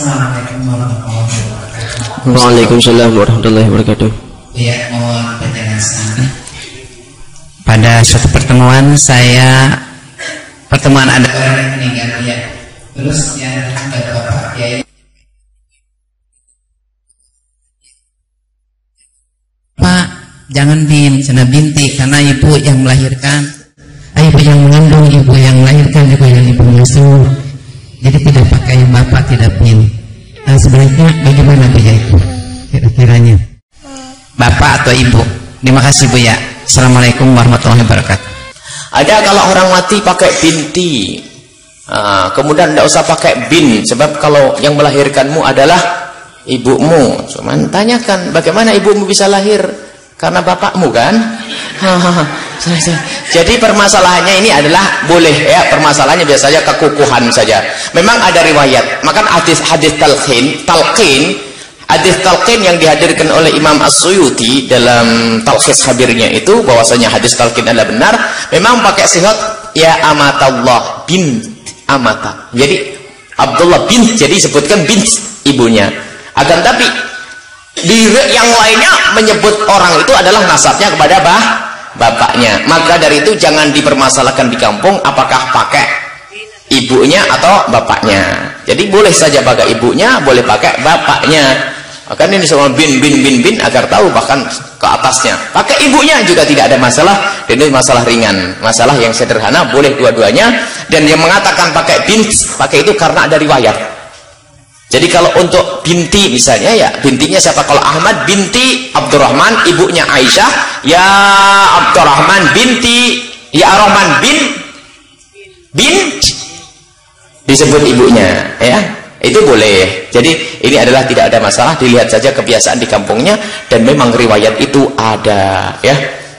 Assalamualaikum warahmatullahi wabarakatuh. Waalaikumsalam warahmatullahi wabarakatuh. Ya, mohon penjelasan. Pada suatu pertemuan saya pertemuan ada orang yang meninggal ya. Terus yang ada bapak kiai Pak, jangan bin, sana binti karena ibu yang melahirkan, ah, ibu yang mengandung, ibu yang melahirkan juga yang ibu mengasuh. Jadi tidak pakai bapak, tidak bin. Nah, sebaliknya bagaimana Bu ya itu? Kira-kiranya. Bapak atau ibu? Terima kasih Bu ya. Assalamualaikum warahmatullahi wabarakatuh. Ada kalau orang mati pakai binti. Ah, kemudian tidak usah pakai bin sebab kalau yang melahirkanmu adalah ibumu. Cuman tanyakan bagaimana ibumu bisa lahir karena bapakmu kan? Jadi permasalahannya ini adalah boleh ya permasalahannya biasanya kekukuhan saja. Memang ada riwayat. Maka hadis hadis talqin, talqin hadis talqin yang dihadirkan oleh Imam As-Suyuti dalam talqis habirnya itu bahwasanya hadis talqin adalah benar. Memang pakai sihat ya amatallah bin amata. Jadi Abdullah bin jadi sebutkan bin ibunya. Akan tapi di yang lainnya menyebut orang itu adalah nasabnya kepada bah bapaknya. Maka dari itu jangan dipermasalahkan di kampung apakah pakai ibunya atau bapaknya. Jadi boleh saja pakai ibunya boleh pakai bapaknya. Maka ini semua bin bin bin bin agar tahu bahkan ke atasnya. Pakai ibunya juga tidak ada masalah. Dan ini masalah ringan. Masalah yang sederhana boleh dua-duanya. Dan yang mengatakan pakai bin pakai itu karena ada riwayat jadi kalau untuk binti misalnya ya bintinya siapa? Kalau Ahmad binti Abdurrahman, ibunya Aisyah, ya Abdurrahman binti ya Rahman bin bin disebut ibunya ya. Itu boleh. Jadi ini adalah tidak ada masalah, dilihat saja kebiasaan di kampungnya dan memang riwayat itu ada ya.